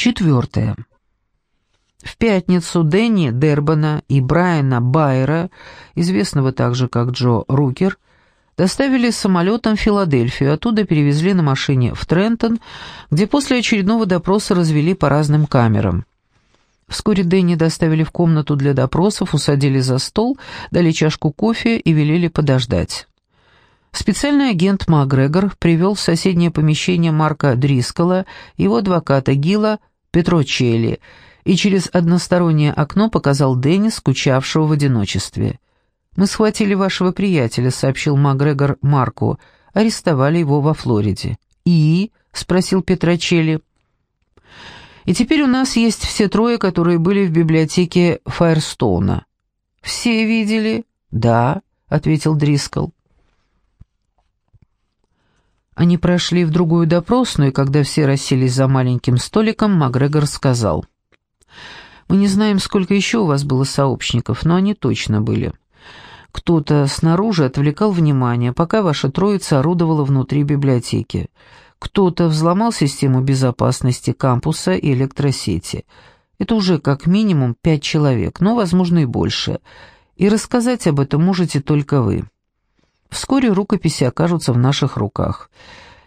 Четвертое. В пятницу Дэнни Дербана и Брайана Байера, известного также как Джо Рукер, доставили самолетом в Филадельфию, оттуда перевезли на машине в Трентон, где после очередного допроса развели по разным камерам. Вскоре Дэнни доставили в комнату для допросов, усадили за стол, дали чашку кофе и велели подождать. Специальный агент МакГрегор привел в соседнее помещение Марка Дрискола, его адвоката Гила Петрочелли, и через одностороннее окно показал Дэнни, скучавшего в одиночестве. «Мы схватили вашего приятеля», — сообщил МакГрегор Марку. «Арестовали его во Флориде». «И?» — спросил Петрочелли. И теперь у нас есть все трое, которые были в библиотеке Файрстоуна. Все видели? Да, ответил Дрискл. Они прошли в другую допросную, и когда все расселись за маленьким столиком, Макгрегор сказал. «Мы не знаем, сколько еще у вас было сообщников, но они точно были. Кто-то снаружи отвлекал внимание, пока ваша троица орудовала внутри библиотеки. Кто-то взломал систему безопасности кампуса и электросети. Это уже как минимум пять человек, но, возможно, и больше. И рассказать об этом можете только вы. Вскоре рукописи окажутся в наших руках.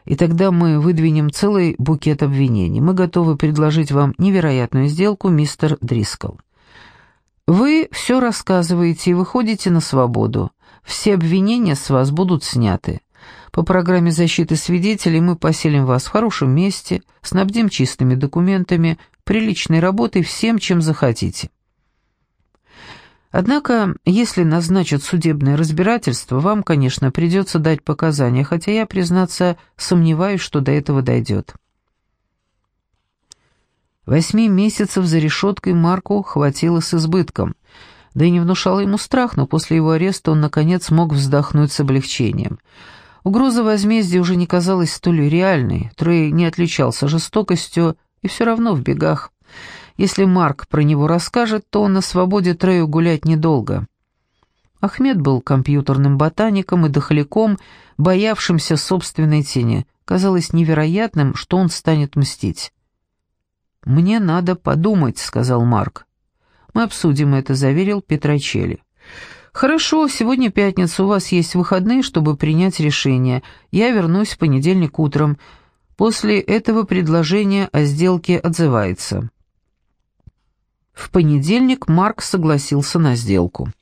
И тогда мы выдвинем целый букет обвинений. Мы готовы предложить вам невероятную сделку, мистер Дрискл. Вы все рассказываете и выходите на свободу. Все обвинения с вас будут сняты. По программе защиты свидетелей мы поселим вас в хорошем месте, снабдим чистыми документами, приличной работой, всем, чем захотите. Однако, если назначат судебное разбирательство, вам, конечно, придется дать показания, хотя я, признаться, сомневаюсь, что до этого дойдет. Восьми месяцев за решеткой Марку хватило с избытком. Да и не внушало ему страх, но после его ареста он, наконец, мог вздохнуть с облегчением – Угроза возмездия уже не казалась столь реальной, Трей не отличался жестокостью и все равно в бегах. Если Марк про него расскажет, то на свободе Трею гулять недолго. Ахмед был компьютерным ботаником и дохляком, боявшимся собственной тени. Казалось невероятным, что он станет мстить. «Мне надо подумать», — сказал Марк. «Мы обсудим это», — заверил Петрочели. «Хорошо, сегодня пятница, у вас есть выходные, чтобы принять решение. Я вернусь в понедельник утром. После этого предложение о сделке отзывается». В понедельник Марк согласился на сделку.